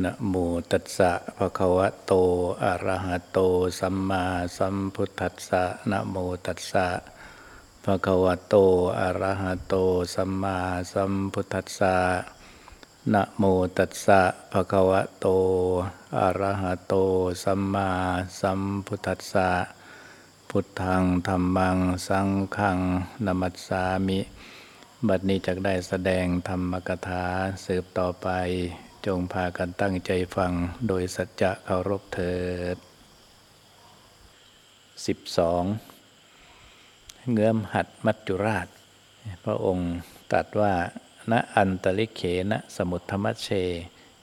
นะโมตัสสะภะคะวะโต อะระหะโต สัมมาสัมพุทธัสสะนะโมตัสสะภะคะวะโต อะระหะโต สัมมาสัมพุทธัสสะนะโมตัสสะภะคะวะโต อะระหะโต สัมมาสัมพุทธัสสะ พุทธังธรรมัง สังฆังนามัสสามิ บัดนี้จักได้แสดงธรรมกถาสืบต่อไป จงพากันตั้งใจฟังโดยสัจจะเคารพเถิด 12. เงื้อมหัดมัจจุราช พระองค์ตรัสว่า ณอันตริเขณสมุทธมัชเช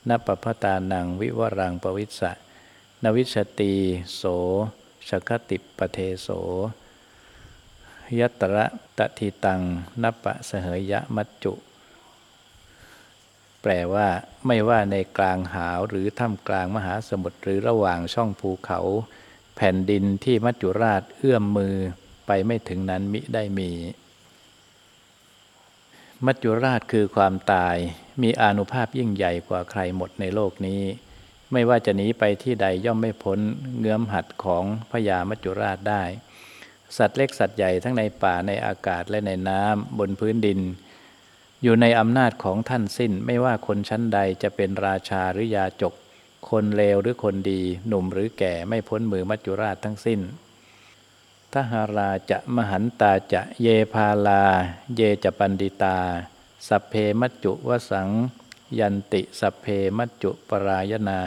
นปปตานังวิวรังปวิสสะนวิชตีโสชคติปเทโส ยัตระตะทีตังนปะเสหยะมัจจุ แปลว่า ไม่ว่าในกลางหาวหรือท่ามกลางมหาสมุทรหรือระหว่างช่องภูเขา แผ่นดินที่มัจจุราชเอื้อมมือไปไม่ถึงนั้นมิได้มี มัจจุราชคือความตายมีอานุภาพยิ่งใหญ่กว่าใครหมดในโลกนี้ ไม่ว่าจะหนีไปที่ใดย่อมไม่พ้นเงื้อมหัดของพญามัจจุราชได้ สัตว์เล็กสัตว์ใหญ่ทั้งในป่าในอากาศและในน้ำบนพื้นดิน อยู่ในอำนาจของท่านสิ้นไม่ว่าคนชั้นใดจะเป็นราชาหรือยาจก คนเลวหรือคนดี หนุ่มหรือแก่ไม่พ้นมือมัจจุราชทั้งสิ้น ทหาราจะมหันตาจะเยพาลา เยจะปันดิตา สัพเพมัจจุวสัง ยันติสัพเพมัจจุปรายนา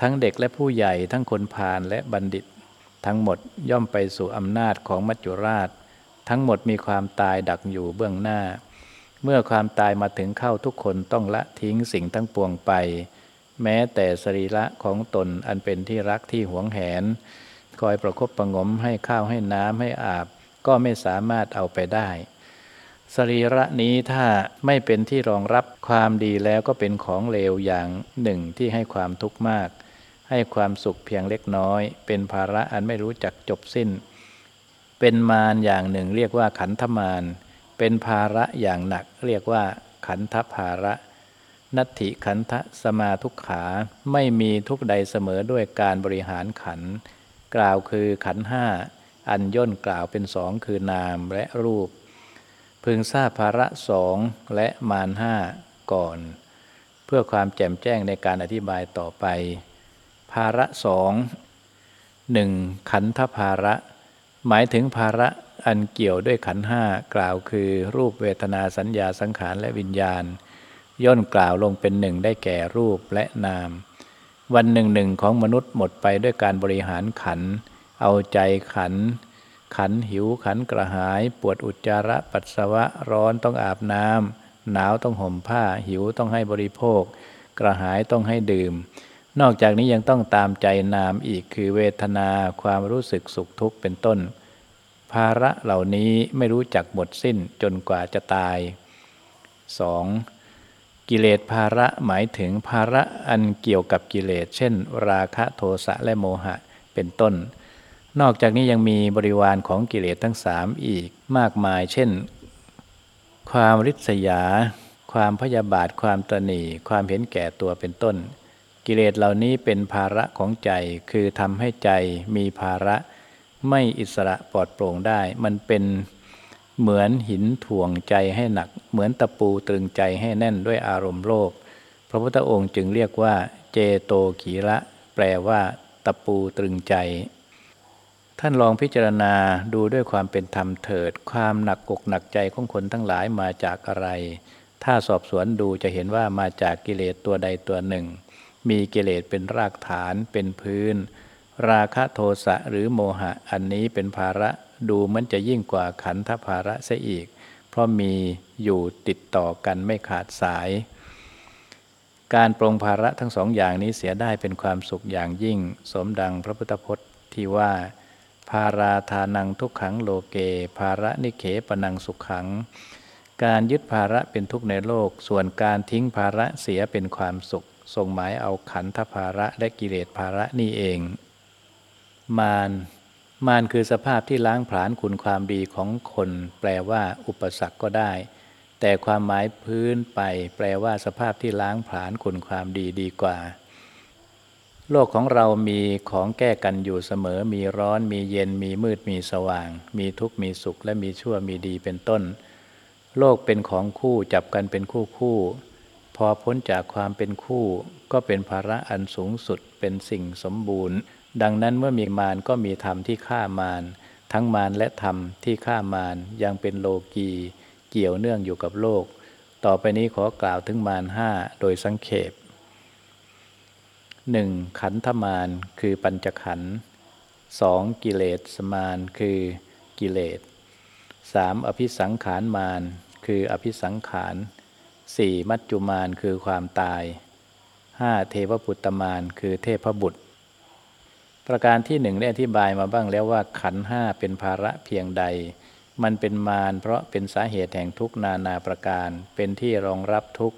ทั้งเด็กและผู้ใหญ่ทั้งคนพาลและบัณฑิต ทั้งหมดย่อมไปสู่อำนาจของมัจจุราช ทั้งหมดมีความตายดักอยู่เบื้องหน้า เมื่อความตายมาถึงเข้าทุกคนต้องละทิ้งสิ่งทั้งปวงไป แม้แต่สรีระของตนอันเป็นที่รักที่หวงแหน คอยประคบประงมให้ข้าวให้น้ำให้อาบ ก็ไม่สามารถเอาไปได้ สรีระนี้ถ้าไม่เป็นที่รองรับความดีแล้วก็เป็นของเลวอย่างหนึ่งที่ให้ความทุกข์มาก ให้ความสุขเพียงเล็กน้อย เป็นภาระอันไม่รู้จักจบสิ้น เป็นมารอย่างหนึ่งเรียกว่าขันธมาร เป็นภาระอย่างหนักเรียกว่า ขันธภาระ นัตถิขันธสมาทุกขาไม่มีทุกใดเสมอด้วยการบริหารขัน กล่าวคือขันห้าอันย่นกล่าวเป็นสองคือนามและรูป พึงทราบภาระสองและมารห้าก่อน เพื่อความแจ่มแจ้งในการอธิบายต่อไป ภาระสองหนึ่งขันธภาระ หมายถึงภาระ อันเกี่ยวด้วยขันห้ากล่าวคือรูปเวทนาสัญญาสังขารและวิญญาณ ย่นกล่าวลงเป็นหนึ่งได้แก่รูปและนาม วันหนึ่งหนึ่งของมนุษย์หมดไปด้วยการบริหารขัน เอาใจขัน ขันหิวขันกระหาย ปวดอุจจาระปัสสาวะร้อนต้องอาบน้ำหนาวต้องห่มผ้า หิวต้องให้บริโภค กระหายต้องให้ดื่ม นอกจากนี้ยังต้องตามใจนามอีกคือเวทนาความรู้สึกสุขทุกข์เป็นต้นาระเหล่านี้ไม่รู้จักหมดสิ้นจนกว่าจะตาย 2. กิเลสภาระหมายถึงภาระอันเกี่ยวกับกิเลส เช่น ราคะโทสะและโมหะเป็นต้น นอกจากนี้ยังมีบริวารของกิเลสทั้งสามอีกมากมาย เช่น ความริษยา ความพยาบาท ความตนีความเห็นแก่ตัวเป็นต้น กิเลสเหล่านี้เป็นภาระของใจ คือทำให้ใจมีภาระ ไม่อิสระปลอดโปร่งได้ มันเป็นเหมือนหินถ่วงใจให้หนัก เหมือนตะปูตรึงใจให้แน่นด้วยอารมณ์โลภพระพุทธองค์จึงเรียกว่า เจโตขีระแปลว่า ตะปูตรึงใจ ท่านลองพิจารณาดูด้วยความเป็นธรรมเถิด ความหนักอกหนักใจของคนทั้งหลายมาจากอะไร ถ้าสอบสวนดูจะเห็นว่ามาจากกิเลสตัวใดตัวหนึ่ง มีกิเลสเป็นรากฐานเป็นพื้น ราคะโทสะหรือโมหะอันนี้เป็นภาระดูมือนจะยิ่งกว่าขันธภาระเสียอีก เพราะมีอยู่ติดต่อกันไม่ขาดสาย การปรงภาระทั้งสองอย่างนี้เสียได้เป็นความสุขอย่างยิ่ง สมดังพระพุทธพจน์ที่ว่า ภาราทานังทุกขังโลเก ภาระนิเขปนังสุขขัง การยึดภาระเป็นทุกข์ในโลก ส่วนการทิ้งภาระเสียเป็นความสุขทรงหมายเอาขันธภาระและกิเลสภาระนี่เอง มารมารคือสภาพที่ล้างผลาญคุณความดีของคน แปลว่า อุปสรรคก็ได้ แต่ความหมายพื้นไป แปลว่าสภาพที่ล้างผลาญคุณความดีดีกว่า โลกของเรามีของแก้กันอยู่เสมอ มีร้อน มีเย็น มีมืด มีสว่าง มีทุกข์ มีสุข และมีชั่ว มีดี เป็นต้น โลกเป็นของคู่จับกันเป็นคู่คู่ พอพ้นจากความเป็นคู่ ก็เป็นภาระอันสูงสุด เป็นสิ่งสมบูรณ์ ดังนั้นเมื่อมีมารก็มีธรรมที่ฆ่ามาร ทั้งมารและธรรมที่ฆ่ามารยังเป็นโลกีเกี่ยวเนื่องอยู่กับโลก ต่อไปนี้ขอกล่าวถึงมารห้าโดยสังเขปหนึ่งขันธมารคือปัญจขันธ์สองกิเลสมารคือกิเลสสามอภิสังขารมารคืออภิสังขารสี่มัจจุมารคือความตายห้าเทวปุตตมารคือเทพบุตร ประการที่หนึ่งได้อธิบายมาบ้างแล้วว่าขันห้าเป็นภาระเพียงใด มันเป็นมารเพราะเป็นสาเหตุแห่งทุกนานาประการ เป็นที่รองรับทุก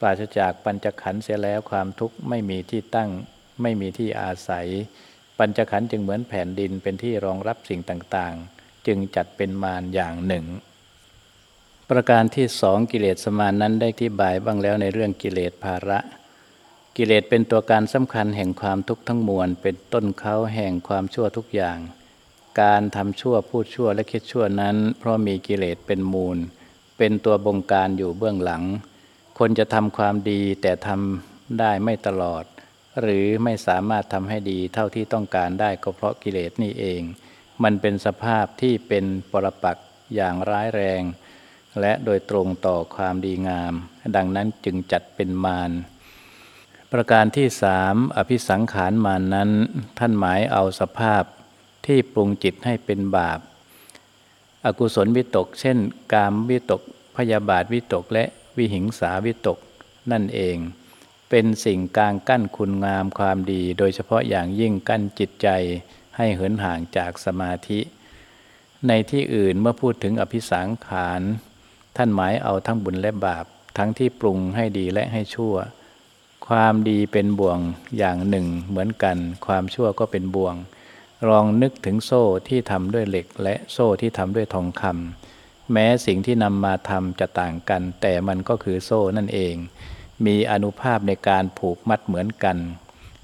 ปราศจากปัญจขันเสียแล้วความทุกข์ไม่มีที่ตั้ง ไม่มีที่อาศัย ปัญจขันจึงเหมือนแผ่นดินเป็นที่รองรับสิ่งต่างๆ จึงจัดเป็นมารอย่างหนึ่ง ประการที่สองกิเลสสมานนั้นได้ที่บายบ้างแล้วในเรื่องกิเลสภาระ กิเลสเป็นตัวการสำคัญแห่งความทุกข์ทั้งมวล เป็นต้นเขาแห่งความชั่วทุกอย่าง การทำชั่วพูดชั่วและคิดชั่วนั้น เพราะมีกิเลสเป็นมูล เป็นตัวบงการอยู่เบื้องหลัง คนจะทำความดีแต่ทำได้ไม่ตลอด หรือไม่สามารถทำให้ดีเท่าที่ต้องการได้ก็เพราะกิเลสนี่เอง มันเป็นสภาพที่เป็นปรปักษ์อย่างร้ายแรง และโดยตรงต่อความดีงาม ดังนั้นจึงจัดเป็นมาร ประการที่สามอภิสังขารมานั้น ท่านหมายเอาสภาพที่ปรุงจิตให้เป็นบาป อกุศลวิตก เช่น กามวิตก พยาบาทวิตกและวิหิงสาวิตกนั่นเอง เป็นสิ่งกลางกั้นคุณงามความดี โดยเฉพาะอย่างยิ่งกั้นจิตใจให้เหินห่างจากสมาธิ ในที่อื่นเมื่อพูดถึงอภิสังขาร ท่านหมายเอาทั้งบุญและบาป ทั้งที่ปรุงให้ดีและให้ชั่ว ความดีเป็นบ่วงอย่างหนึ่งเหมือนกัน ความชั่วก็เป็นบ่วง ลองนึกถึงโซ่ที่ทำด้วยเหล็ก และโซ่ที่ทำด้วยทองคำแม้สิ่งที่นำมาทำจะต่างกัน แต่มันก็คือโซ่นั่นเอง มีอนุภาพในการผูกมัดเหมือนกัน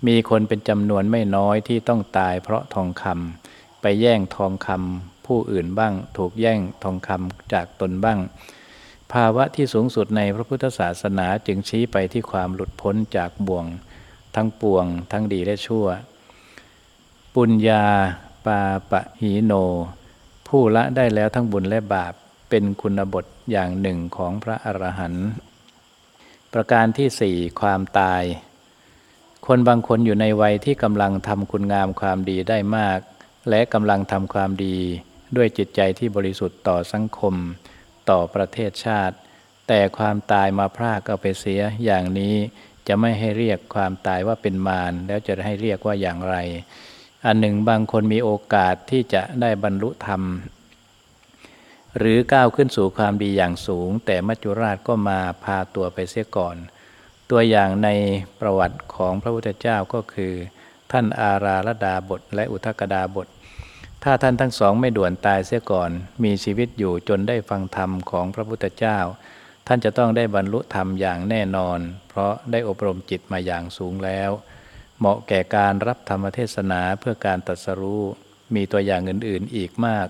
มีคนเป็นจำนวนไม่น้อยที่ต้องตายเพราะทองคำไปแย่งทองคำผู้อื่นบ้าง ถูกแย่งทองคำจากตนบ้าง ภาวะที่สูงสุดในพระพุทธศาสนาจึงชี้ไปที่ความหลุดพ้นจากบ่วง ทั้งปวง ทั้งดีและชั่ว ปุญญาปาปะหีโน ผู้ละได้แล้วทั้งบุญและบาปเป็นคุณบทอย่างหนึ่งของพระอรหันต์ประการที่สี่ความตาย คนบางคนอยู่ในวัยที่กำลังทำคุณงามความดีได้มาก และกำลังทำความดีด้วยจิตใจที่บริสุทธิ์ต่อสังคม ต่อประเทศชาติ แต่ความตายมาพรากเอาไปเสียอย่างนี้จะไม่ให้เรียกความตายว่าเป็นมารแล้วจะให้เรียกว่าอย่างไร อันหนึ่งบางคนมีโอกาสที่จะได้บรรลุธรรม หรือก้าวขึ้นสู่ความดีอย่างสูง แต่มัจจุราชก็มาพาตัวไปเสียก่อน ตัวอย่างในประวัติของพระพุทธเจ้าก็คือ ท่านอาราลดาบทและอุทกดาบท ถ้าท่านทั้งสองไม่ด่วนตายเสียก่อน มีชีวิตอยู่จนได้ฟังธรรมของพระพุทธเจ้า ท่านจะต้องได้บรรลุธรรมอย่างแน่นอน เพราะได้อบรมจิตมาอย่างสูงแล้ว เหมาะแก่การรับธรรมเทศนาเพื่อการตัดสรู้มีตัวอย่างอื่นๆอีกมาก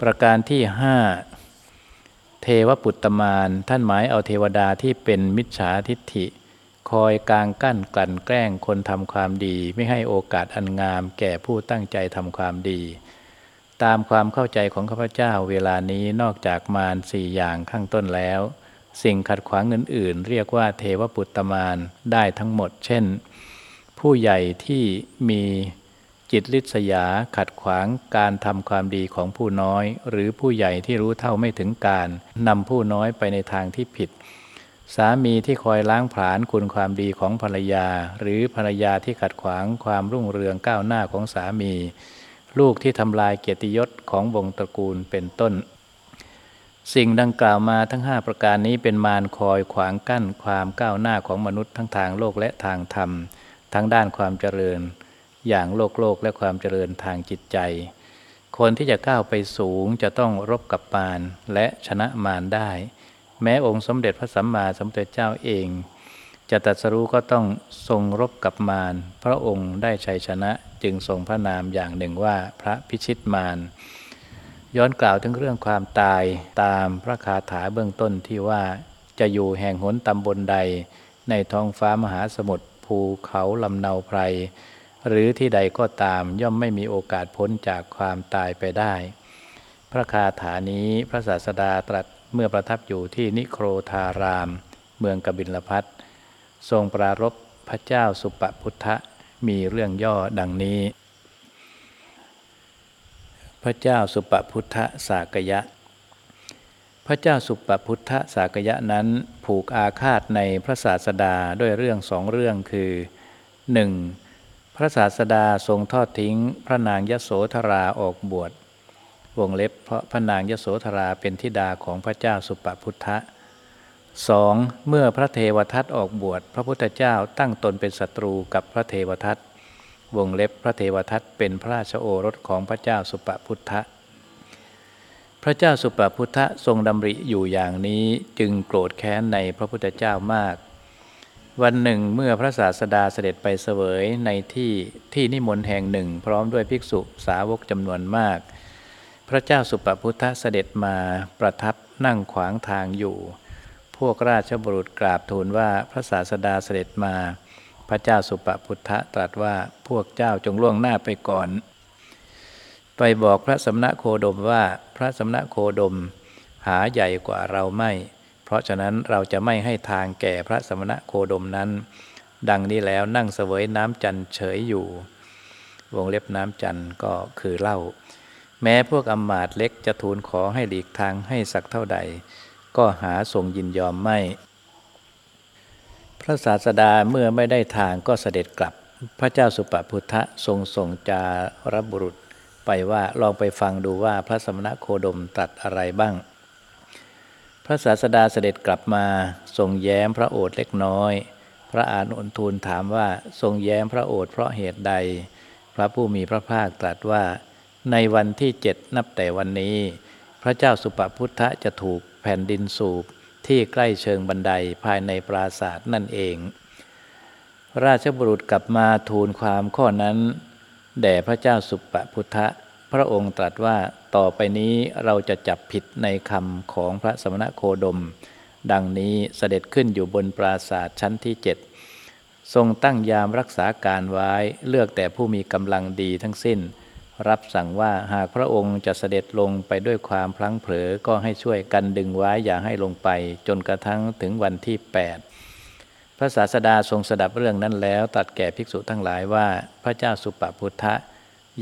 ประการที่ห้าเทวปุตตมาน ท่านหมายเอาเทวดาที่เป็นมิจฉาทิฏฐิ คอยกางกั้นกลั่นแกล้งคนทำความดี ไม่ให้โอกาสอันงาม แก่ผู้ตั้งใจทำความดี ตามความเข้าใจของข้าพเจ้าเวลานี้นอกจากมารสี่อย่างข้างต้นแล้ว สิ่งขัดขวางอื่นๆ เรียกว่าเทวปุตตมานได้ทั้งหมด เช่น ผู้ใหญ่ที่มีจิตลิษยาขัดขวางการทำความดีของผู้น้อย หรือผู้ใหญ่ที่รู้เท่าไม่ถึงการนำผู้น้อยไปในทางที่ผิด สามีที่คอยล้างผลาญคุณความดีของภรรยา หรือภรรยาที่ขัดขวางความรุ่งเรืองก้าวหน้าของสามี ลูกที่ทำลายเกียรติยศของวงตระกูลเป็นต้น สิ่งดังกล่าวมาทั้งห้าประการนี้เป็นมารคอยขวางกั้นความก้าวหน้าของมนุษย์ทั้งทางโลกและทางธรรม ทั้งด้านความเจริญ อย่างโลกโลกและความเจริญทางจิตใจ คนที่จะก้าวไปสูงจะต้องรบกับมารและชนะมารได้ แม้องค์สมเด็จพระสัมมาสัมพุทธเจ้าเอง จะตรัสรู้ก็ต้องทรงรบกับมารพระองค์ได้ชัยชนะจึงทรงพระนามอย่างหนึ่งว่าพระพิชิตมารย้อนกล่าวถึงเรื่องความตายตามพระคาถาเบื้องต้นที่ว่าจะอยู่แห่งหนตำบลใด ในท้องฟ้ามหาสมุทรภูเขาลำเนาไพร หรือที่ใดก็ตามย่อมไม่มีโอกาสพ้นจากความตายไปได้ พระคาถานี้พระศาสดาตรัส เมื่อประทับอยู่ที่นิโครธาราม เมืองกบิลพัททรงปรารบพระเจ้าสุปพุทธมีเรื่องย่อดังนี้ พระเจ้าสุปพุทธสากยะ พระเจ้าสุปพุทธสากยะนั้นผูกอาฆาตในพระศาสดาด้วยเรื่องสองเรื่องคือ 1. พระศาสดาทรงทอดทิ้งพระนางยโสธราออกบวช วงเล็บเพราะพระนางยโสธราเป็นธิดาของพระเจ้าสุปพุทธะ 2. เมื่อพระเทวทัตออกบวชพระพุทธเจ้าตั้งตนเป็นศัตรูกับพระเทวทัตวงเล็บพระเทวทัตเป็นพระราชโอรสของพระเจ้าสุปพุทธะ พระเจ้าสุปพุทธะทรงดำริอยู่อย่างนี้จึงโกรธแค้นในพระพุทธเจ้ามาก วันหนึ่งเมื่อพระศาสดาเสด็จไปเสวยในที่ที่นิมนต์แห่งหนึ่ง พร้อมด้วยภิกษุสาวกจำนวนมาก พระเจ้าสุปพุทธเสด็จมาประทับนั่งขวางทางอยู่ พวกราชบุรุษกราบทูลว่าพระศาสดาเสด็จมา พระเจ้าสุปพุทธตรัสว่าพวกเจ้าจงล่วงหน้าไปก่อน ไปบอกพระสำนักโคดมว่าพระสำนักโคดมหาใหญ่กว่าเราไม่ เพราะฉะนั้นเราจะไม่ให้ทางแก่พระสมณะโคดมนั้น ดังนี้แล้วนั่งเสวยน้ำจันเฉยอยู่ วงเล็บน้ำจันก็คือเหล้า แม้พวกอำมาตย์เล็กจะทูลขอให้หลีกทางให้สักเท่าใด ก็หาทรงยินยอมไม่ พระศาสดาเมื่อไม่ได้ทางก็เสด็จกลับ พระเจ้าสุปพุทธะทรงส่งจารบุรุษ ไปว่าลองไปฟังดูว่าพระสมณะโคดมตรัสอะไรบ้าง พระศาสดาเสด็จกลับมาทรงแย้มพระโอษฐ์เล็กน้อย พระอานนทูลถามว่าทรงแย้มพระโอษฐ์เพราะเหตุใด พระผู้มีพระภาคตรัสว่า ในวันที่เจ็ดนับแต่วันนี้ พระเจ้าสุปพุทธะจะถูกแผ่นดินสูบที่ใกล้เชิงบันไดภายในปราศาสตร์นั่นเอง ราชบุรุษกลับมาทูลความข้อนั้น แด่พระเจ้าสุปพุทธะพระองค์ตรัสว่าต่อไปนี้เราจะจับผิดในคำของพระสมณโคดม ดังนี้เสด็จขึ้นอยู่บนปราศาสตร์ชั้นที่เจ็ดทรงตั้งยามรักษาการไว้เลือกแต่ผู้มีกำลังดีทั้งสิ้น รับสั่งว่าหากพระองค์จะเสด็จลงไปด้วยความพลั้งเผลอก็ให้ช่วยกันดึงไว้อย่าให้ลงไป จนกระทั่งถึงวันที่ 8 พระศาสดาทรงสดับเรื่องนั้นแล้ว ตัดแก่ภิกษุทั้งหลายว่าพระเจ้าสุปพุทธะ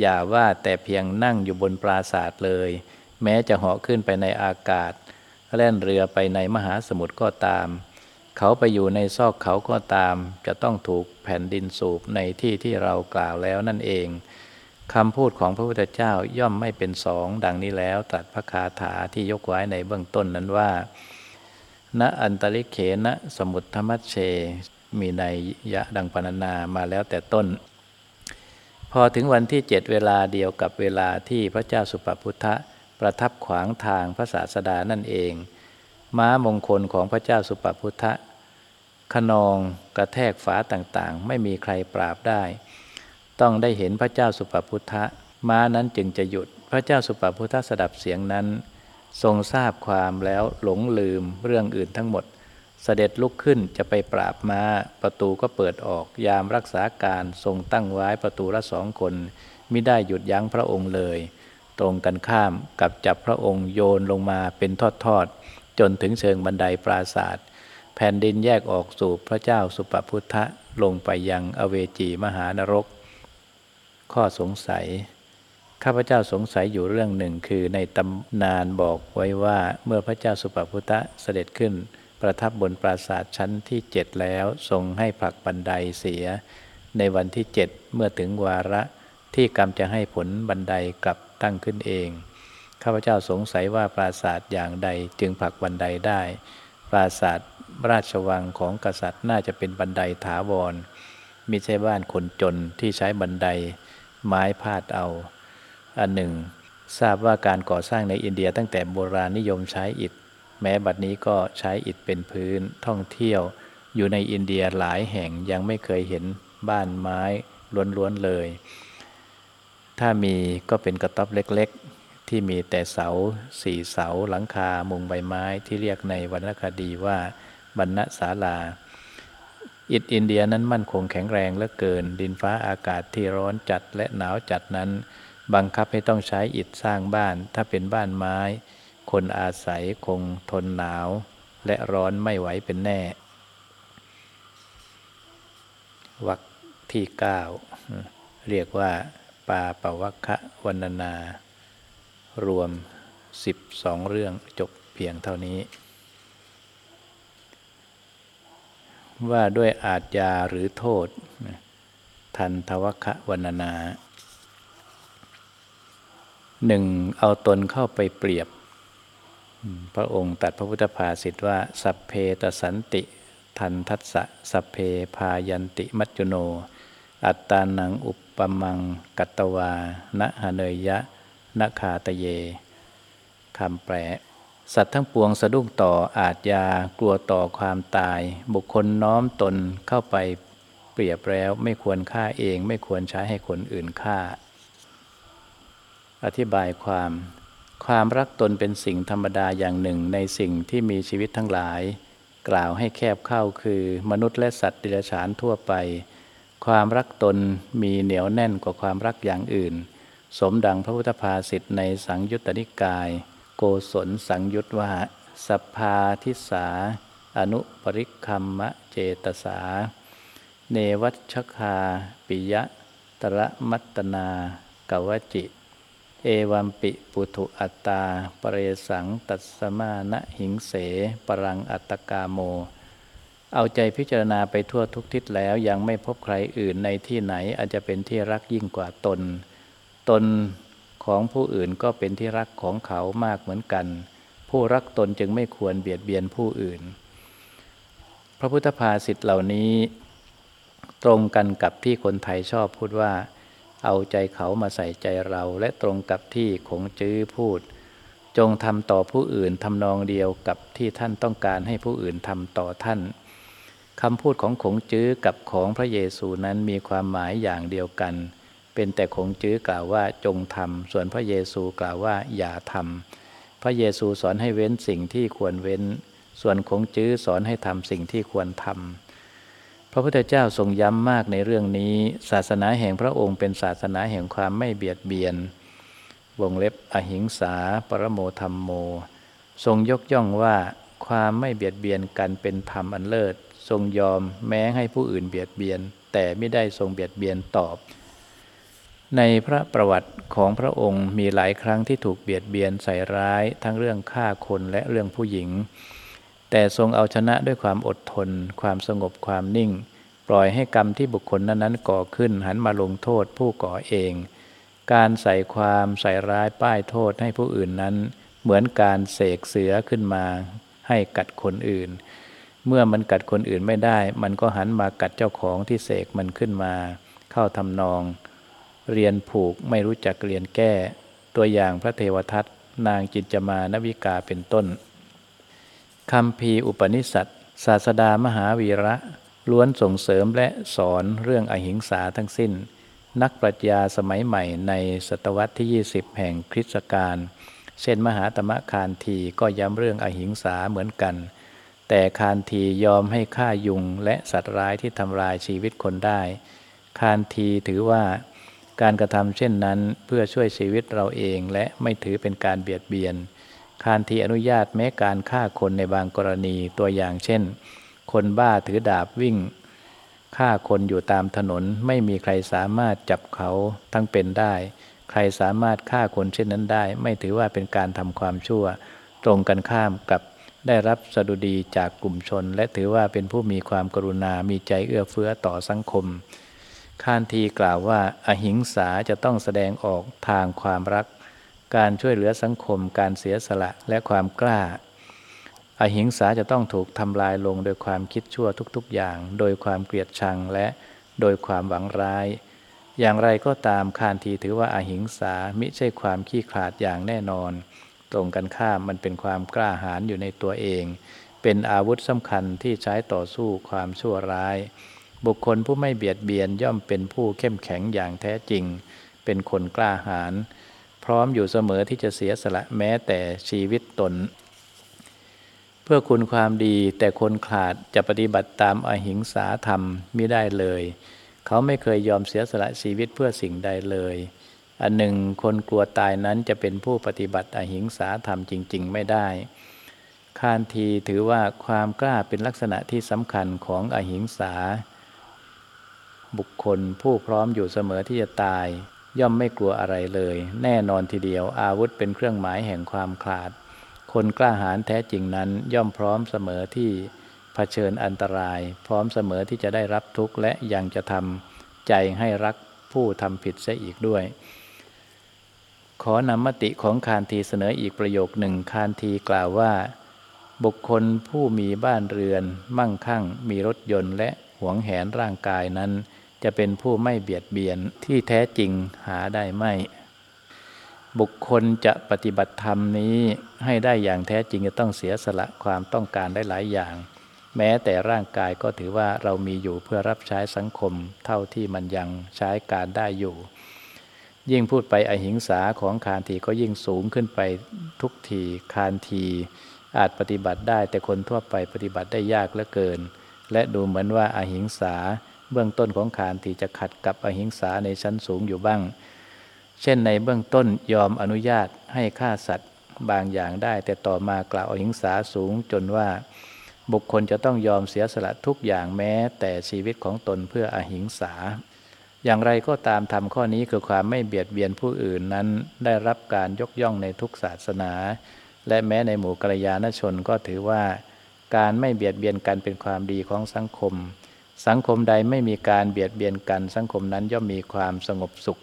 อย่าว่าแต่เพียงนั่งอยู่บนปราศาสตร์เลย แม้จะเหาะขึ้นไปในอากาศแล่นเรือไปในมหาสมุทรก็ตาม เขาไปอยู่ในซอกเขาก็ตาม จะต้องถูกแผ่นดินสูบในที่ที่เรากล่าวแล้วนั่นเอง คำพูดของพระพุทธเจ้าย่อมไม่เป็นสองดังนี้แล้วตัดพระคาถาที่ยกไว้ในเบื้องต้นนั้นว่า ณอันตริเขณสมุทธมัชเช มีในยะดังปรนนามาแล้วแต่ต้น พอถึงวันที่เจ็ดเวลาเดียวกับเวลาที่พระเจ้าสุปพุทธะประทับขวางทางพระศาสดานั่นเอง ม้ามงคลของพระเจ้าสุปพุทธะขนองกระแทกฝาต่างๆ ไม่มีใครปราบได้ ต้องได้เห็นพระเจ้าสุปพุทธะม้านั้นจึงจะหยุด พระเจ้าสุปพุทธะสดับเสียงนั้น ทรงทราบความแล้วหลงลืมเรื่องอื่นทั้งหมด เสด็จลุกขึ้นจะไปปราบม้า ประตูก็เปิดออกยามรักษาการทรงตั้งไว้ประตูละสองคนมิได้หยุดยั้งพระองค์เลย ตรงกันข้ามกับจับพระองค์โยนลงมาเป็นทอดๆจนถึงเชิงบันไดปราศาสตร์แผ่นดินแยกออกสู่พระเจ้าสุปพุทธะลงไปยังอเวจีมหานรก ข้อสงสัย ข้าพเจ้าสงสัยอยู่เรื่องหนึ่งคือในตำนานบอกไว้ว่าเมื่อพระเจ้าสุปพุทธะเสด็จขึ้น ประทับบนปราสาทชั้นที่เจ็ดแล้ว ทรงให้ผลักบันไดเสีย ในวันที่เจ็ดเมื่อถึงวาระที่กรรมจะให้ผลบันไดกลับตั้งขึ้นเอง ข้าพเจ้าสงสัยว่าปราสาทอย่างใดจึงผลักบันไดได้ ปราสาทราชวังของกษัตริย์น่าจะเป็นบันไดถาวรมิใช่บ้านคนจนที่ใช้บันได ไม้พาดเอา อันหนึ่ง ทราบว่าการก่อสร้างในอินเดียตั้งแต่โบราณนิยมใช้อิฐ แม้บัดนี้ก็ใช้อิฐเป็นพื้นท่องเที่ยว อยู่ในอินเดียหลายแห่งยังไม่เคยเห็นบ้านไม้ล้วนๆเลย ถ้ามีก็เป็นกระต๊อบเล็กๆ ที่มีแต่เสาสี่เสาหลังคามุงใบไม้ที่เรียกในวรรณคดีว่าบรรณศาลา อิฐอินเดียนั้นมั่นคงแข็งแรงเหลือเกิน ดินฟ้าอากาศที่ร้อนจัดและหนาวจัดนั้น บังคับให้ต้องใช้อิฐสร้างบ้าน ถ้าเป็นบ้านไม้ คนอาศัยคงทนหนาว และร้อนไม่ไหวเป็นแน่วรรคที่เก้าเรียกว่า ปาปวัคคะวันนา รวม 12 เรื่องจบเพียงเท่านี้ ว่าด้วยอาจยาหรือโทษ ทันทวัคคะวันนาหนึ่งเอาตนเข้าไปเปรียบ พระองค์ตัดพระพุทธภาษิตว่า สัพเพตสันติ ทันทัสสะสัพเพพายันติมัจจุโน อัตตานังอุปปมังกัตตวานะหเนยยะนะคาตเยคำแปล สัตว์ทั้งปวงสะดุ้งต่ออาจยากลัวต่อความตาย บุคคลน้อมตนเข้าไปเปรียบแล้วไม่ควรฆ่าเอง ไม่ควรใช้ให้คนอื่นฆ่า อธิบายความ ความรักตนเป็นสิ่งธรรมดาอย่างหนึ่งในสิ่งที่มีชีวิตทั้งหลาย กล่าวให้แคบเข้าคือ มนุษย์และสัตว์ดิลฉานทั่วไป ความรักตนมีเหนียวแน่นกว่าความรักอย่างอื่ น สมดังพระพุทธภาษิตในสังยุตตนิกาย โกศลสังยุตว่าสัพพาทิสา อนุปริคัมมะเจตสา เนวัชคาปิยะตระมัตตนากวจิ เอวัมปิปุถุอัตตา ปเรสังตัสมานะหิงเส ปรังอัตตกาโม เอาใจพิจารณาไปทั่วทุกทิศแล้วยังไม่พบใครอื่นในที่ไหนอาจจะเป็นที่รักยิ่งกว่าตน ตน ของผู้อื่นก็เป็นที่รักของเขามากเหมือนกัน ผู้รักตนจึงไม่ควรเบียดเบียนผู้อื่น พระพุทธภาษิตเหล่านี้ ตรงกันกับที่คนไทยชอบพูดว่า เอาใจเขามาใส่ใจเรา และตรงกับที่ขงจื้อพูด จงทำต่อผู้อื่นทำนองเดียวกับที่ท่านต้องการให้ผู้อื่นทำต่อท่านคำพูดของขงจื้อกับของพระเยซูนั้นมีความหมายอย่างเดียวกัน เป็นแต่ขงจื้อกล่าวว่าจงทำส่วนพระเยซูกล่าวว่าอย่าทำพระเยซูสอนให้เว้นสิ่งที่ควรเว้น ส่วนขงจื้อสอนให้ทำสิ่งที่ควรทำพระพุทธเจ้าทรงย้ำมากในเรื่องนี้ ศาสนาแห่งพระองค์เป็นศาสนาแห่งความไม่เบียดเบียน วงเล็บอหิงสา ปรโมธรรมโม ทรงยกย่องว่าความไม่เบียดเบียนกันเป็นธรรมอันเลิศ ทรงยอมแม้ให้ผู้อื่นเบียดเบียน แต่ไม่ได้ทรงเบียดเบียนตอบ ในพระประวัติของพระองค์มีหลายครั้งที่ถูกเบียดเบียนใส่ร้ายทั้งเรื่องฆ่าคนและเรื่องผู้หญิง แต่ทรงเอาชนะด้วยความอดทน ความสงบความนิ่ง ปล่อยให้กรรมที่บุคคลนั้นๆก่อขึ้นหันมาลงโทษผู้ก่อเอง การใส่ความใส่ร้ายป้ายโทษให้ผู้อื่นนั้น เหมือนการเสกเสือขึ้นมา ให้กัดคนอื่น เมื่อมันกัดคนอื่นไม่ได้ มันก็หันมากัดเจ้าของที่เสกมันขึ้นมา เข้าทำนอง เรียนผูกไม่รู้จักเรียนแก้ ตัวอย่างพระเทวทัตนางจินจมานวิกาเป็นต้นคำพีอุปนิสัตศาสดามหาวีระ ล้วนส่งเสริมและสอนเรื่องอหิงสาทั้งสิ้น นักปรัชญาสมัยใหม่ในศตวรรษที่ 20 แห่งคริสตกาลเช่นมหาตมะคานทีก็ย้ำเรื่องอหิงสาเหมือนกัน แต่คานทียอมให้ฆ่ายุงและสัตว์ร้ายที่ทำลายชีวิตคนได้ คานทีถือว่า การกระทำเช่นนั้นเพื่อช่วยชีวิตเราเองและไม่ถือเป็นการเบียดเบียนคานทีอนุญาตแม้การฆ่าคนในบางกรณีตัวอย่างเช่น คนบ้าถือดาบวิ่งฆ่าคนอยู่ตามถนนไม่มีใครสามารถจับเขาทั้งเป็นได้ ใครสามารถฆ่าคนเช่นนั้นได้ ไม่ถือว่าเป็นการทำความชั่ว ตรงกันข้ามกับได้รับสดุดีจากกลุ่มชน และถือว่าเป็นผู้มีความกรุณา มีใจเอื้อเฟื้อต่อสังคม คานทีกล่าวว่า อหิงสาจะต้องแสดงออกทางความรัก การช่วยเหลือสังคม การเสียสละและความกล้า อหิงสาจะต้องถูกทำลายลงโดยความคิดชั่วทุกๆอย่าง โดยความเกลียดชังและโดยความหวังร้ายออย่างไรก็ตามคานทีถือว่าอาหิงสามิใช่ความขี้ขลาดอย่างแน่นอน ตรงกันข้ามมันเป็นความกล้าหาญอยู่ในตัวเอง เป็นอาวุธสำคัญที่ใช้ต่อสู้ความชั่วร้าย บุคคลผู้ไม่เบียดเบียนย่อมเป็นผู้เข้มแข็งอย่างแท้จริง เป็นคนกล้าหาญพร้อมอยู่เสมอที่จะเสียสละแม้แต่ชีวิตตน เพื่อคุณความดีแต่คนขาดจะปฏิบัติตามอหิงสาธรรมไม่ได้เลย เขาไม่เคยยอมเสียสละชีวิตเพื่อสิ่งใดเลย อันหนึ่งคนกลัวตายนั้นจะเป็นผู้ปฏิบัติอหิงสาธรรมจริง ๆ ไม่ได้คานทีถือว่าความกล้าเป็นลักษณะที่สำคัญของอหิงสา บุคคลผู้พร้อมอยู่เสมอที่จะตาย ย่อมไม่กลัวอะไรเลย แน่นอนทีเดียวอาวุธเป็นเครื่องหมายแห่งความขลาด คนกล้าหาญแท้จริงนั้นย่อมพร้อมเสมอที่เผชิญอันตราย พร้อมเสมอที่จะได้รับทุกข์และยังจะทำใจให้รักผู้ทำผิดเสียอีกด้วย ขอนำมติของคานทีเสนออีกประโยคหนึ่งคานทีกล่าวว่า บุคคลผู้มีบ้านเรือน มั่งคั่ง มีรถยนต์และหวงแหนร่างกายนั้น จะเป็นผู้ไม่เบียดเบียนที่แท้จริงหาได้ไม่ บุคคลจะปฏิบัติธรรมนี้ให้ได้อย่างแท้จริงจะต้องเสียสละความต้องการได้หลายอย่าง แม้แต่ร่างกายก็ถือว่าเรามีอยู่เพื่อรับใช้สังคม เท่าที่มันยังใช้การได้อยู่ ยิ่งพูดไปอหิงสาของคานทีก็ยิ่งสูงขึ้นไปทุกทีคานทีอาจปฏิบัติได้แต่คนทั่วไปปฏิบัติได้ยากเหลือเกิน และดูเหมือนว่าอาหิงสา เบื้องต้นของขานที่จะขัดกับอหิงสาในชั้นสูงอยู่บ้าง เช่นในเบื้องต้นยอมอนุญาตให้ฆ่าสัตว์บางอย่างได้ แต่ต่อมากล่าวอหิงสาสูงจนว่า บุคคลจะต้องยอมเสียสละทุกอย่างแม้ แต่ชีวิตของตนเพื่ออหิงสา อย่างไรก็ตามทำข้อนี้คือความไม่เบียดเบียนผู้อื่นนั้นได้รับการยกย่องในทุกศาสนา และแม้ในหมู่กัลยาณชนก็ถือว่า การไม่เบียดเบียนกันเป็นความดีของสังคม สังคมใดไม่มีการเบียดเบียนกัน สังคมนั้นย่อมมีความสงบสุข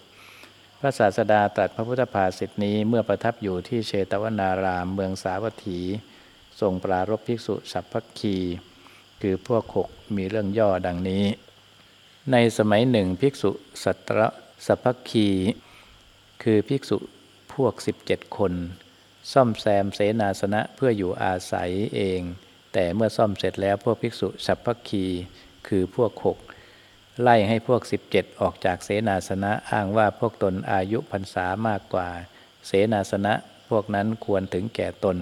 พระศาสดาตรัสพระพุทธภาษิตนี้เมื่อประทับอยู่ที่เชตวนารามเมืองสาวัตถีทรงปรารบภิกษุสัพพคี คือพวกขกมีเรื่องย่อดังนี้ ในสมัยหนึ่งภิกษุสัตระสัพพคี คือภิกษุพวก 17 คน ซ่อมแซมเสนาสนะเพื่ออยู่อาศัยเอง แต่เมื่อซ่อมเสร็จแล้วพวกภิกษุสัพพคี คือพวกหกไล่ให้พวก 17 ออกจากเสนาสนะอ้างว่าพวกตนอายุพรรษามากกว่า เสนาสนะพวกนั้นควรถึงแก่ตน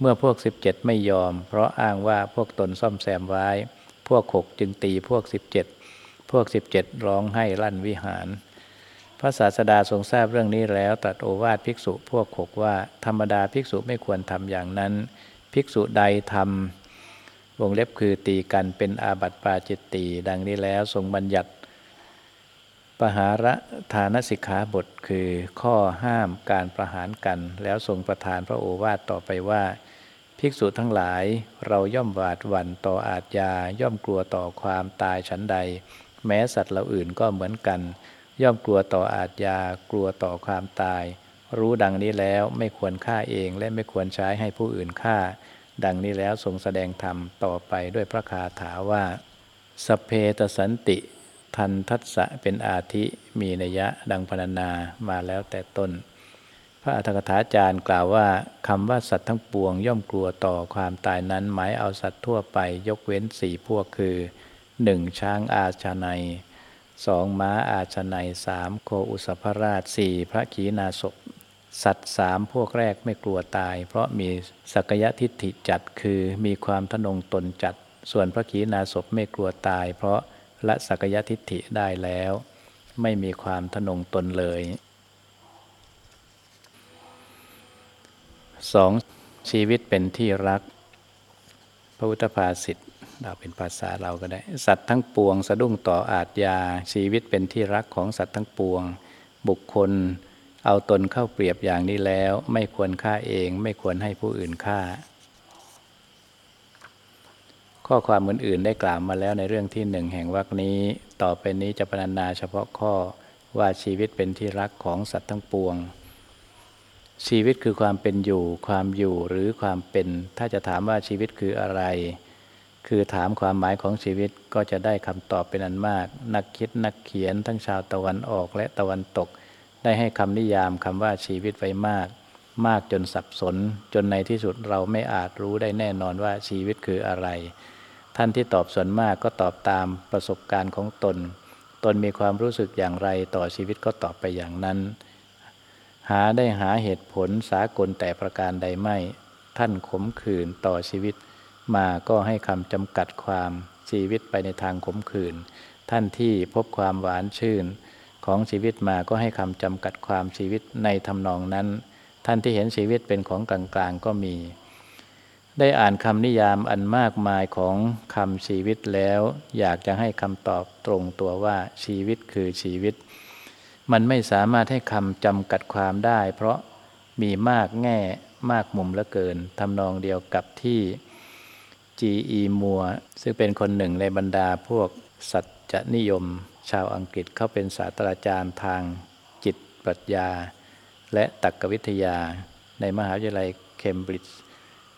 เมื่อพวก 17 ไม่ยอม เพราะอ้างว่าพวกตนซ่อมแซมไว้ พวกหกจึงตีพวก 17 พวก 17 ร้องให้ลั่นวิหาร พระศาสดาทรงทราบเรื่องนี้แล้วตรัสโอวาทภิกษุพวกหกว่าธรรมดาภิกษุไม่ควรทำอย่างนั้น ภิกษุใดทำ วงเล็บคือตีกันเป็นอาบัติปาจิตตีดังนี้แล้วทรงบัญญัติ ปหาระทานสิกขาบทคือข้อห้ามการประหารกัน แล้วทรงประทานพระโอวาทต่อไปว่า ภิกษุทั้งหลายเราย่อมหวาดหวั่นต่ออาทยาย่อมกลัวต่อความตายฉันใด แม้สัตว์เหล่าอื่นก็เหมือนกัน ย่อมกลัวต่ออาทยากลัวต่อความตาย รู้ดังนี้แล้วไม่ควรฆ่าเองและไม่ควรใช้ให้ผู้อื่นฆ่า ดังนี้แล้วทรงแสดงธรรมต่อไปด้วยพระคาถาว่า สเพตสันติทันทัศะเป็นอาทิมีนยะดังพรรณนามาแล้วแต่ต้น พระอัฏฐกถาจารย์กล่าวว่าคำว่าสัตว์ทั้งปวงย่อมกลัวต่อความตายนั้น หมายเอาสัตว์ทั่วไปยกเว้นสี่พวกคือ 1. ช้างอาชาในสองม้าอาชาในสามโคอุสภราชสี่พระขีณาสพ สัตว์สามพวกแรกไม่กลัวตาย เพราะมีสักยะทิฏฐิจัดคือมีความทนงตนจัด ส่วนพระขีณาสพไม่กลัวตาย เพราะละสักยะทิฏฐิได้แล้ว ไม่มีความทนงตนเลยสองชีวิตเป็นที่รัก พระพุทธภาษิตเราเป็นภาษาเราก็ได้ สัตว์ทั้งปวง สะดุ้งต่ออาทยาชีวิตเป็นที่รักของสัตว์ทั้งปวง บุคคล เอาตนเข้าเปรียบอย่างนี้แล้ว ไม่ควรฆ่าเอง ไม่ควรให้ผู้อื่นฆ่า ข้อความอื่น ๆ ได้กล่าวมาแล้วในเรื่องที่หนึ่งแห่งวรรคนี้ ต่อไปนี้จะพรรณนาเฉพาะข้อว่าชีวิตเป็นที่รักของสัตว์ทั้งปวง ชีวิตคือความเป็นอยู่ ความอยู่หรือความเป็น ถ้าจะถามว่าชีวิตคืออะไร คือถามความหมายของชีวิตก็จะได้คำตอบเป็นอันมาก นักคิดนักเขียนทั้งชาวตะวันออกและตะวันตก ได้ให้คำนิยามคำว่าชีวิตไว้มาก มากจนสับสน จนในที่สุดเราไม่อาจรู้ได้แน่นอนว่าชีวิตคืออะไร ท่านที่ตอบส่วนมากก็ตอบตามประสบการณ์ของตน ตนมีความรู้สึกอย่างไรต่อชีวิตก็ตอบไปอย่างนั้น หาได้หาเหตุผลสากลแต่ประการใดไม่ ท่านขมขื่นต่อชีวิต มาก็ให้คำจำกัดความชีวิตไปในทางขมขื่นท่านที่พบความหวานชื่น ของชีวิตมาก็ให้คำจำกัดความชีวิตในทำนองนั้น ท่านที่เห็นชีวิตเป็นของกลางๆก็มี ได้อ่านคำนิยามอันมากมายของคำชีวิตแล้ว อยากจะให้คำตอบตรงตัวว่าชีวิตคือชีวิต มันไม่สามารถให้คำจำกัดความได้ เพราะมีมากแง่มากมุมเหลือเกินทำนองเดียวกับที่ G.E. มัวซึ่งเป็นคนหนึ่งในบรรดาพวกสัจนิยม ชาวอังกฤษเขาเป็นศาสตราจารย์ทางจิตปรัชญา และตรรกวิทยา ในมหาวิทยาลัยเคมบริดจ์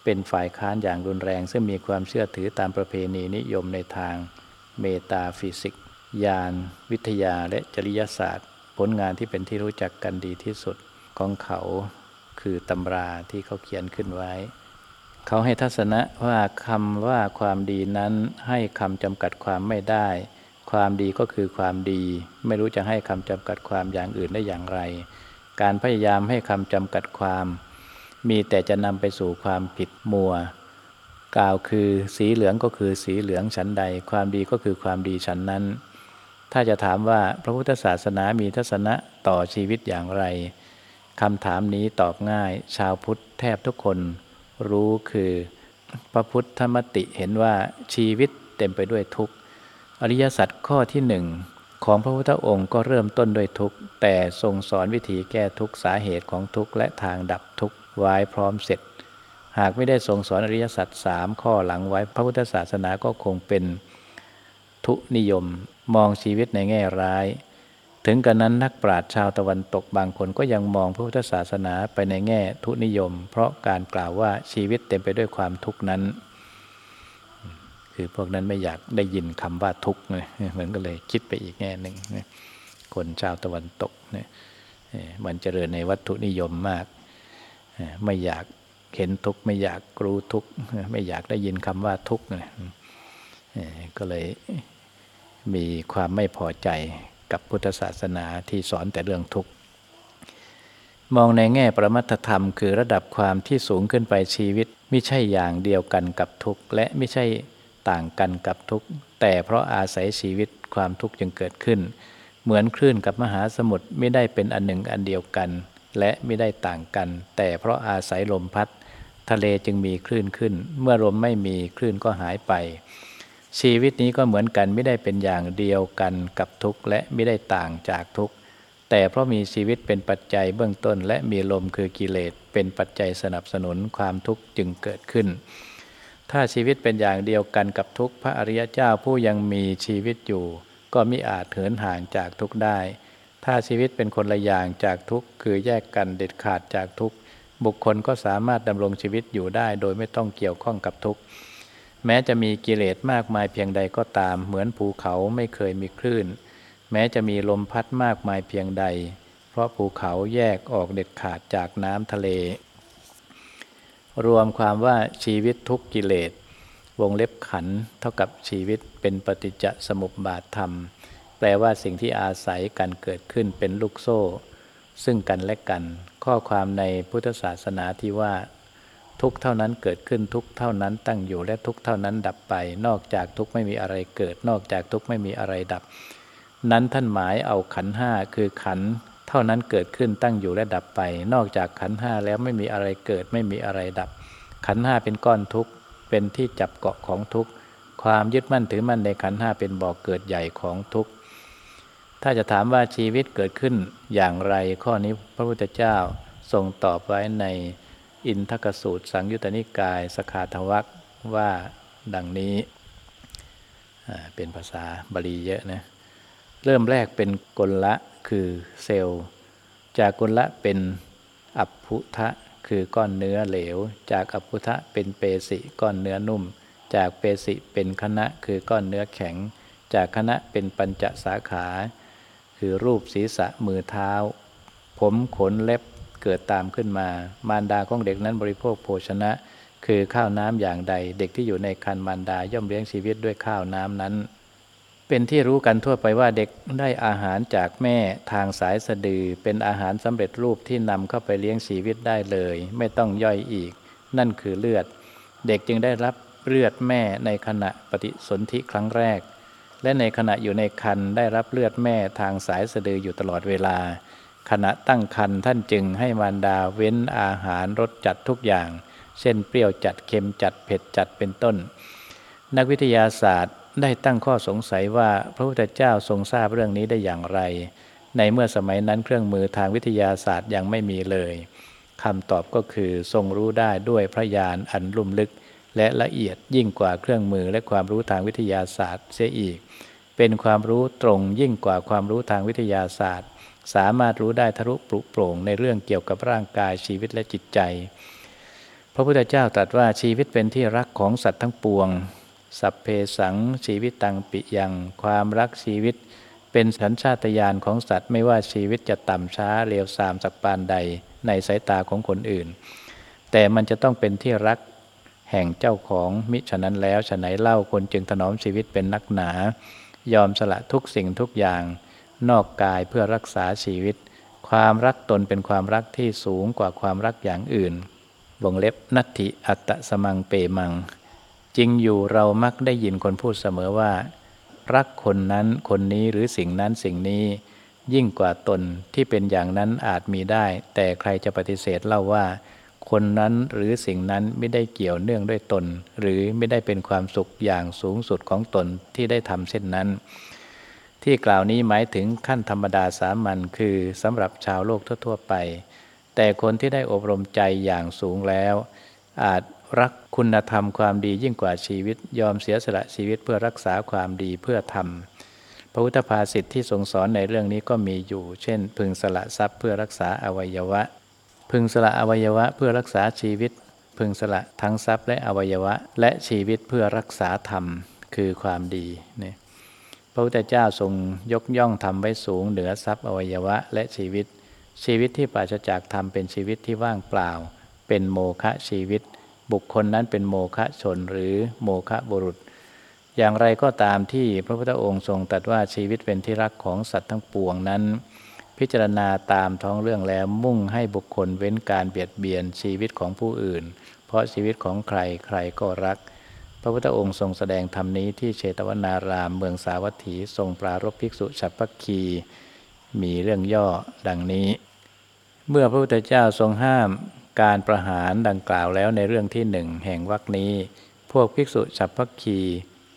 เป็นฝ่ายค้านอย่างรุนแรง ซึ่งมีความเชื่อถือตามประเพณีนิยมในทาง metaphysics ญาณวิทยาและจริยศาสตร์ ผลงานที่เป็นที่รู้จักกันดีที่สุดของเขาคือตำราที่เขาเขียนขึ้นไว้ เขาให้ทัศนะว่าคำว่าความดีนั้นให้คำจำกัดความไม่ได้ ความดีก็คือความดี ไม่รู้จะให้คำจำกัดความอย่างอื่นได้อย่างไร การพยายามให้คำจำกัดความ มีแต่จะนำไปสู่ความผิดมัว กล่าวคือสีเหลืองก็คือสีเหลืองฉันใด ความดีก็คือความดีฉันนั้น ถ้าจะถามว่าพระพุทธศาสนามีทัศนะต่อชีวิตอย่างไรคำถามนี้ตอบง่าย ชาวพุทธแทบทุกคน รู้คือ พระพุทธมติเห็นว่าชีวิตเต็มไปด้วยทุกข์ อริยสัจข้อที่หนึ่งของพระพุทธองค์ก็เริ่มต้นด้วยทุกข์ แต่ทรงสอนวิธีแก้ทุกข์สาเหตุของทุกข์และทางดับทุกข์ไว้พร้อมเสร็จ หากไม่ได้ทรงสอนอริยสัจสามข้อหลังไว้พระพุทธศาสนาก็คงเป็นทุนิยมมองชีวิตในแง่ร้าย ถึงกันนั้นนักปราชญ์ชาวตะวันตกบางคนก็ยังมองพระพุทธศาสนาไปในแง่ทุนิยม เพราะการกล่าวว่าชีวิตเต็มไปด้วยความทุกข์นั้น คือพวกนั้นไม่อยากได้ยินคำว่าทุกข์เหมือนก็เลยคิดไปอีกแง่หนึ่งคนชาวตะวันตกเนี่ยมันเจริญในวัตถุนิยมมาก ไม่อยากเห็นทุกข์ไม่อยากรู้ทุกข์ไม่อยากได้ยินคำว่าทุกข์ก็เลยมีความไม่พอใจกับพุทธศาสนาที่สอนแต่เรื่องทุกข์มองในแง่ประมัตธรรม คือระดับความที่สูงขึ้นไปชีวิต ไม่ใช่อย่างเดียวกันกับทุกข์และไม่ใช่ ต่างกันกับทุกข์ แต่เพราะอาศัยชีวิตความทุกข์จึงเกิดขึ้น เหมือนคลื่นกับมหาสมุทรไม่ได้เป็นอันหนึ่งอันเดียวกัน และไม่ได้ต่างกัน แต่เพราะอาศัยลมพัด ทะเลจึงมีคลื่นขึ้น เมื่อลมไม่มีคลื่นก็หายไป ชีวิตนี้ก็เหมือนกันไม่ได้เป็นอย่างเดียวกันกับทุกข์และไม่ได้ต่างจากทุกข์แต่เพราะมีชีวิตเป็นปัจจัยเบื้องต้น และมีลมคือกิเลสเป็นปัจจัยสนับสนุนความทุกข์จึงเกิดขึ้น ถ้าชีวิตเป็นอย่างเดียวกันกับทุกพระอริยเจ้าผู้ยังมีชีวิตอยู่ ก็มิอาจเหินห่างจากทุกได้ ถ้าชีวิตเป็นคนละอย่างจากทุกคือแยกกันเด็ดขาดจากทุกบุคคลก็สามารถดำรงชีวิตอยู่ได้ โดยไม่ต้องเกี่ยวข้องกับทุกแม้จะมีกิเลสมากมายเพียงใดก็ตาม เหมือนภูเขาไม่เคยมีคลื่น แม้จะมีลมพัดมากมายเพียงใด เพราะภูเขาแยกออกเด็ดขาดจากน้ำทะเล รวมความว่าชีวิตทุกกิเลส วงเล็บขันเท่ากับชีวิตเป็นปฏิจจสมุปบาทธรรม แปลว่าสิ่งที่อาศัยกันเกิดขึ้นเป็นลูกโซ่ ซึ่งกันและกัน ข้อความในพุทธศาสนาที่ว่า ทุกเท่านั้นเกิดขึ้นทุกเท่านั้นตั้งอยู่และทุกเท่านั้นดับไป นอกจากทุกไม่มีอะไรเกิด นอกจากทุกไม่มีอะไรดับ นั้นท่านหมายเอาขันห้าคือขัน เท่านั้นเกิดขึ้นตั้งอยู่และดับไป นอกจากขันห้าแล้วไม่มีอะไรเกิดไม่มีอะไรดับ ขันห้าเป็นก้อนทุกเป็นที่จับเกาะของทุกความยึดมั่นถือมั่นในขันห้าเป็นบ่อกเกิดใหญ่ของทุกถ้าจะถามว่าชีวิตเกิดขึ้นอย่างไร ข้อนี้พระพุทธเจ้าทรงตอบไว้ในอินทกสูตร สังยุตตนิกาย สขาทวักว่าดังนี้เป็นภาษาบาลีเยอะนะเริ่มแรกเป็นกลละ คือเซลล์ จากกลละเป็นอัพพุทะคือก้อนเนื้อเหลว จากอัพพุทะเป็นเปสิก้อนเนื้อนุ่ม จากเปสิเป็นคณะคือก้อนเนื้อแข็ง จากคณะเป็นปัญจสาขา คือรูปศีรษะมือเท้า ผมขนเล็บเกิดตามขึ้นมา มารดาของเด็กนั้นบริโภคโภชนะ คือข้าวน้ำอย่างใด เด็กที่อยู่ในคันมารดาย่อมเลี้ยงชีวิตด้วยข้าวน้ำนั้น เป็นที่รู้กันทั่วไปว่าเด็กได้อาหารจากแม่ทางสายสะดือ เป็นอาหารสำเร็จรูปที่นำเข้าไปเลี้ยงชีวิตได้เลย ไม่ต้องย่อยอีก นั่นคือเลือด เด็กจึงได้รับเลือดแม่ในขณะปฏิสนธิครั้งแรก และในขณะอยู่ในคันได้รับเลือดแม่ทางสายสะดืออยู่ตลอดเวลา ขณะตั้งคันท่านจึงให้มารดาเว้นอาหารรสจัดทุกอย่าง เช่นเปรี้ยวจัดเค็มจัดเผ็ดจัดเป็นต้น นักวิทยาศาสตร์ได้ตั้งข้อสงสัยว่าพระพุทธเจ้าทรงทราบเรื่องนี้ได้อย่างไร ในเมื่อสมัยนั้นเครื่องมือทางวิทยาศาสตร์ยังไม่มีเลยคำตอบก็คือทรงรู้ได้ด้วยพระญาณอันลุ่มลึก และละเอียดยิ่งกว่าเครื่องมือและความรู้ทางวิทยาศาสตร์เสียอีก เป็นความรู้ตรงยิ่งกว่าความรู้ทางวิทยาศาสตร์ สามารถรู้ได้ทะลุปลุโปร่งในเรื่องเกี่ยวกับร่างกายชีวิตและจิตใจ พระพุทธเจ้าตรัสว่าชีวิตเป็นที่รักของสัตว์ทั้งปวง สัพเพสังชีวิตตังปิยังความรักชีวิต เป็นสัญชาตญาณของสัตว์ ไม่ว่าชีวิตจะต่ำช้าเร็วสามสักปานใดในสายตาของคนอื่น แต่มันจะต้องเป็นที่รักแห่งเจ้าของมิฉะนั้นแล้วฉะไหนเล่าคนจึงถนอมชีวิตเป็นนักหนา ยอมสละทุกสิ่งทุกอย่าง นอกกายเพื่อรักษาชีวิต ความรักตนเป็นความรักที่สูงกว่าความรักอย่างอื่นวงเล็บนัตถิอัตตสมังเปมัง จริงอยู่เรามักได้ยินคนพูดเสมอว่า รักคนนั้นคนนี้หรือสิ่งนั้นสิ่งนี้ ยิ่งกว่าตนที่เป็นอย่างนั้นอาจมีได้ แต่ใครจะปฏิเสธเล่าว่า คนนั้นหรือสิ่งนั้นไม่ได้เกี่ยวเนื่องด้วยตน หรือไม่ได้เป็นความสุขอย่างสูงสุดของตนที่ได้ทำเช่นนั้น ที่กล่าวนี้หมายถึงขั้นธรรมดาสามัญคือสำหรับชาวโลกทั่ว ๆ ไป แต่คนที่ได้อบรมใจอย่างสูงแล้ว อาจ รักคุณธรรมความดียิ่งกว่าชีวิต ยอมเสียสละชีวิตเพื่อรักษาความดีเพื่อทำพระพุทธภาษิตที่ทรงสอนในเรื่องนี้ก็มีอยู่ เช่น พึงสละทรัพย์เพื่อรักษาอวัยวะ พึงสละอวัยวะเพื่อรักษาชีวิต พึงสละทั้งทรัพย์และอวัยวะ และชีวิตเพื่อรักษาธรรมคือความดีนี่พระพุทธเจ้าทรงยกย่องทำไว้สูงเหนือทรัพย์อวัยวะและชีวิต ชีวิตที่ปราศจากธรรมเป็นชีวิตที่ว่างเปล่า เป็นโมฆะชีวิต บุคคลนั้นเป็นโมฆะชนหรือโมฆะบุรุษ อย่างไรก็ตามที่พระพุทธองค์ทรงตรัสว่าชีวิตเป็นที่รักของสัตว์ทั้งปวงนั้น พิจารณาตามท้องเรื่องแล้วมุ่งให้บุคคลเว้นการเบียดเบียนชีวิตของผู้อื่น เพราะชีวิตของใครใครก็รัก พระพุทธองค์ทรงแสดงธรรมนี้ที่เชตวนารามเมืองสาวัตถีทรงปรารภภิกษุฉัพพคี มีเรื่องย่อดังนี้เมื่อพระพุทธเจ้าทรงห้าม การประหารดังกล่าวแล้วในเรื่องที่หนึ่งแห่งวรรคนี้ พวกภิกษุฉัพพคี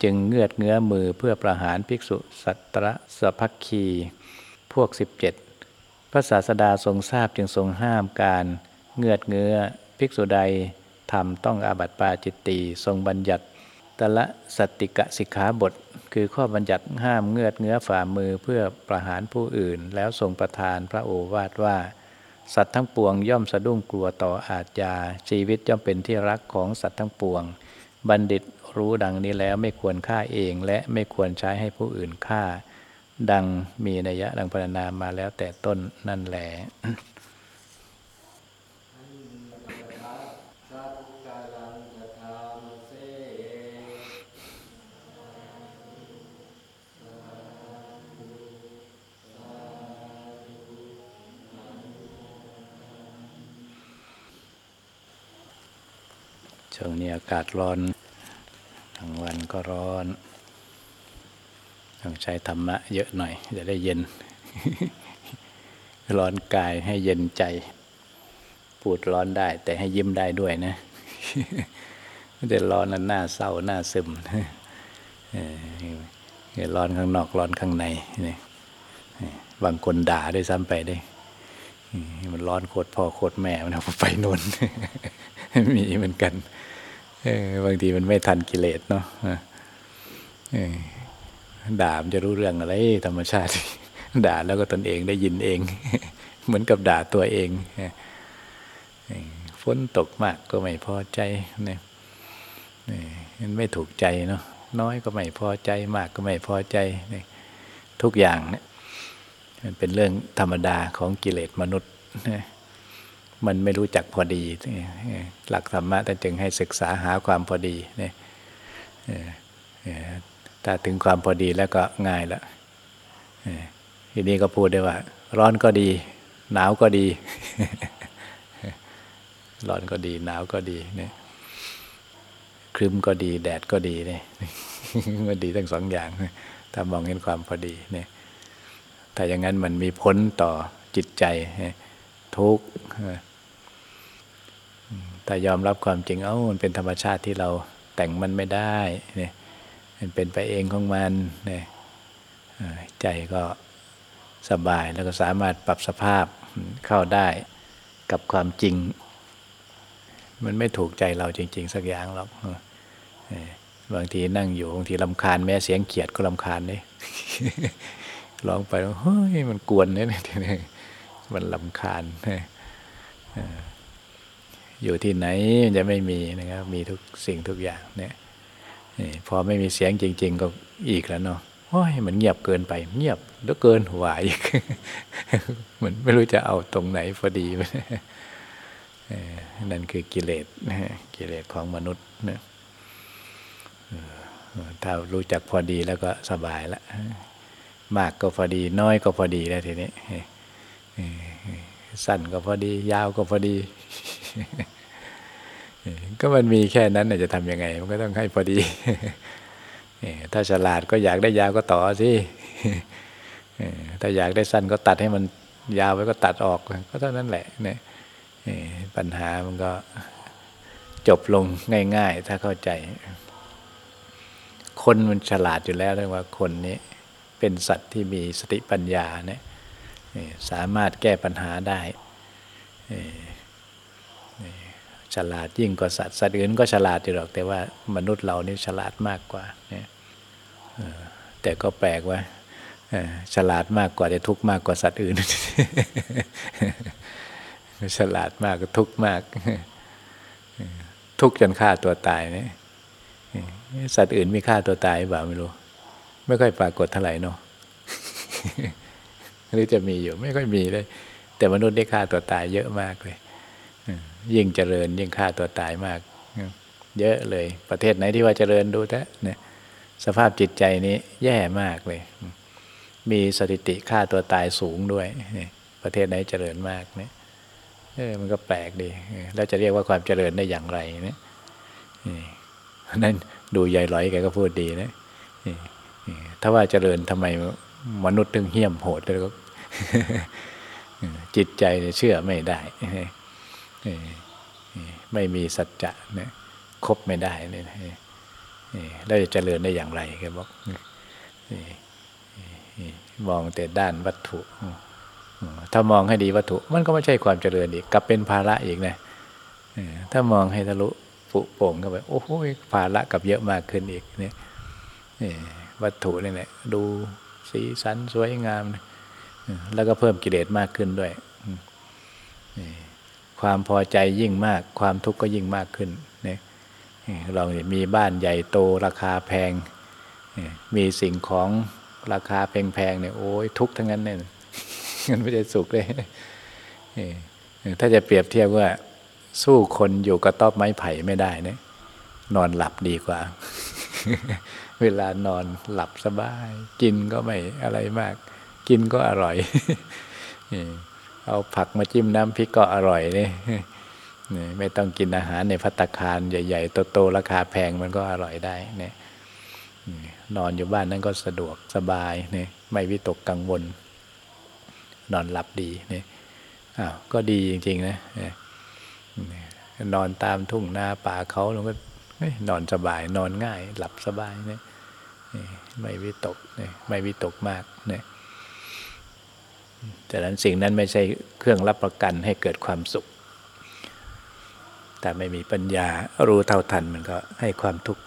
จึงเงือดเงื้อมือเพื่อประหารภิกษุสัตระสพักคี พวก 17 พระศาสดาทรงทราบจึงทรงห้ามการเงือดเงื้อภิกษุใดทำต้องอาบัติปาจิตตีทรงบัญญัติตละสตติกะสิกขาบท คือข้อบัญญัติห้ามเงือดเงื้อฝ่ามือเพื่อประหารผู้อื่น แล้วทรงประทานพระโอวาทว่า สัตว์ทั้งปวงย่อมสะดุ้งกลัวต่ออาจยา ชีวิตย่อมเป็นที่รักของสัตว์ทั้งปวง บัณฑิตรู้ดังนี้แล้วไม่ควรฆ่าเองและไม่ควรใช้ให้ผู้อื่นฆ่า ดังมีนัยยะดังพรรณนามาแล้วแต่ต้นนั่นแหละ อากาศร้อนทั้งวันก็ร้อน ต้องใช้ธรรมะเยอะหน่อย จะได้เย็น ร้อนกายให้เย็นใจ พูดร้อนได้ แต่ให้ยิ้มได้ด้วยนะไม่ได้ร้อนนั้นหน้าเศร้าหน้าซึมเออร้อนข้างนอกร้อนข้างในนี่บางคนด่าด้วยซ้ำไปได้ มันร้อนโคตรพ่อโคตรแม่มันเอาไปนนมีเหมือนกัน บางทีมันไม่ทันกิเลสเนาะด่ามันจะรู้เรื่องอะไร ธรรมชาติ ด่าแล้วก็ตนเองได้ยินเอง เหมือนกับด่าตัวเองฝนตกมากก็ไม่พอใจเนี่ยมันไม่ถูกใจเนาะน้อยก็ไม่พอใจมากก็ไม่พอใจนี่ทุกอย่างเนี่ยมันเป็นเรื่องธรรมดาของกิเลสมนุษย์นะ มันไม่รู้จักพอดี หลักธรรมะแต่จึงให้ศึกษาหาความพอดีเนี่ยถ้าถึงความพอดีแล้วก็ง่ายละทีนี้ก็พูดได้ว่า ร้อนก็ดี หนาวก็ดี ร้อนก็ดี หนาวก็ดีเนี่ยครึ้มก็ดี แดดก็ดีเนี่ยมันดีทั้งสองอย่างถ้ามองเห็นความพอดีเนี่ยถ้าอย่างนั้นมันมีผลต่อจิตใจทุกข์ แต่ยอมรับความจริงเอ้ามันเป็นธรรมชาติที่เราแต่งมันไม่ได้เนี่ยมันเป็นไปเองของมันเนี่ยใจก็สบายแล้วก็สามารถปรับสภาพเข้าได้กับความจริง มันไม่ถูกใจเราจริง ๆ สักอย่างหรอกบางทีนั่งอยู่บางทีลำคาญแม้เสียงเขียดก็ลำคาญเลยร้องไปเฮ้ยมันกวนเนี่ยมันลำคาญ อยู่ที่ไหนจะไม่มีนะครับ มีทุกสิ่งทุกอย่างเนี่ยพอไม่มีเสียงจริง ๆ ก็อีกแล้วเนาะโอ้ยมันเงียบเกินไป เงียบแล้วเกินหัวอีกมันไม่รู้จะเอาตรงไหนพอดีนั่นคือกิเลสกิเลสของมนุษย์นะถ้ารู้จักพอดีแล้วก็สบายละมากก็พอดีน้อยก็พอดีแล้วทีนี้สั้นก็พอดี ยาวก็พอดี ก็มันมีแค่นั้นจะทำยังไง มันก็ต้องให้พอดี ถ้าฉลาดก็อยากได้ยาวก็ต่อสิถ้าอยากได้สั้นก็ตัดให้มันยาวไปก็ตัดออก ก็เท่านั้นแหละเนี่ยปัญหามันก็จบลงง่าย ๆ ถ้าเข้าใจ คนมันฉลาดอยู่แล้วเรียกว่าคนนี้เป็นสัตว์ที่มีสติปัญญาเนี่ยสามารถแก้ปัญหาได้ ฉลาดยิ่งกว่าสัตว์สัตว์อื่นก็ฉลาดอยู่หรอก แต่ว่ามนุษย์เรานี่ฉลาดมากกว่าเนี่ยแต่ก็แปลกว่าฉลาดมากกว่าแต่ทุกข์มากกว่าสัตว์อื่น ฉลาดมากก็ทุกข์มาก ทุกข์จนฆ่าตัวตายเนี่ยสัตว์อื่นมีฆ่าตัวตายเปล่าไม่รู้ ไม่ค่อยปรากฏเท่าไหร่เนาะหรือจะมีอยู่ไม่ค่อยมีเลย แต่มนุษย์ได้ฆ่าตัวตายเยอะมากเลย ยิ่งเจริญ ยิ่งฆ่าตัวตายมาก เยอะเลย ประเทศไหนที่ว่าเจริญดูแท้เนี่ยสภาพจิตใจนี้แย่มากเลย มีสถิติฆ่าตัวตายสูงด้วยประเทศไหนเจริญมากเนี่ยเออมันก็แปลกดีแล้วจะเรียกว่าความเจริญได้อย่างไรเนี่ยนั่นดูใหญ่ลอยแกก็พูดดีนะถ้าว่าเจริญทำไมมนุษย์ถึงเหี้ยมโหดแล้วก็จิตใจเชื่อไม่ได้ ไม่มีสัจจะเนี่ยคบไม่ได้เนี่ยแล้วจะเจริญได้อย่างไรแกบอกมองแต่ด้านวัตถุ ถ้ามองให้ดีวัตถุ มันก็ไม่ใช่ความเจริญอีกกลับเป็นภาระอีกนะถ้ามองให้ทะลุปุโป่งเข้าไปโอ้โหภาระกับเยอะมากขึ้นอีกเนี่ยวัตถุนี่แหละดูสีสันสวยงาม แล้วก็เพิ่มกิเลสมากขึ้นด้วย ความพอใจยิ่งมาก ความทุกข์ก็ยิ่งมากขึ้นเนี่ยเราเนี่ยมีบ้านใหญ่โตราคาแพง มีสิ่งของราคาแพงๆเนี่ยโอ้ยทุกข์ทั้งนั้นเนี่ยมันไม่ได้สุขเลยถ้าจะเปรียบเทียบว่า สู้คนอยู่กับต๊อบไม้ไผ่ไม่ได้เนี่ยนอนหลับดีกว่า เวลานอนหลับสบาย กินก็ไม่อะไรมาก กินก็อร่อย เอาผักมาจิ้มน้ำพริกก็อร่อยนี่ไม่ต้องกินอาหารในพัตคารใหญ่ๆโตๆราคาแพงมันก็อร่อยได้เนี่ยนอนอยู่บ้านนั้นก็สะดวกสบายเนี่ยไม่วิตกกังวล นอนหลับดีเนี่ยอ้าวก็ดีจริงๆนะนอนตามทุ่งนาป่าเขาเราก็นอนสบายนอนง่าย หลับสบายเนี่ยไม่วิตกเนี่ยไม่วิตกมากเนี่ย แต่นั้นสิ่งนั้นไม่ใช่เครื่องรับประกันให้เกิดความสุข แต่ไม่มีปัญญารู้เท่าทันมันก็ให้ความทุกข์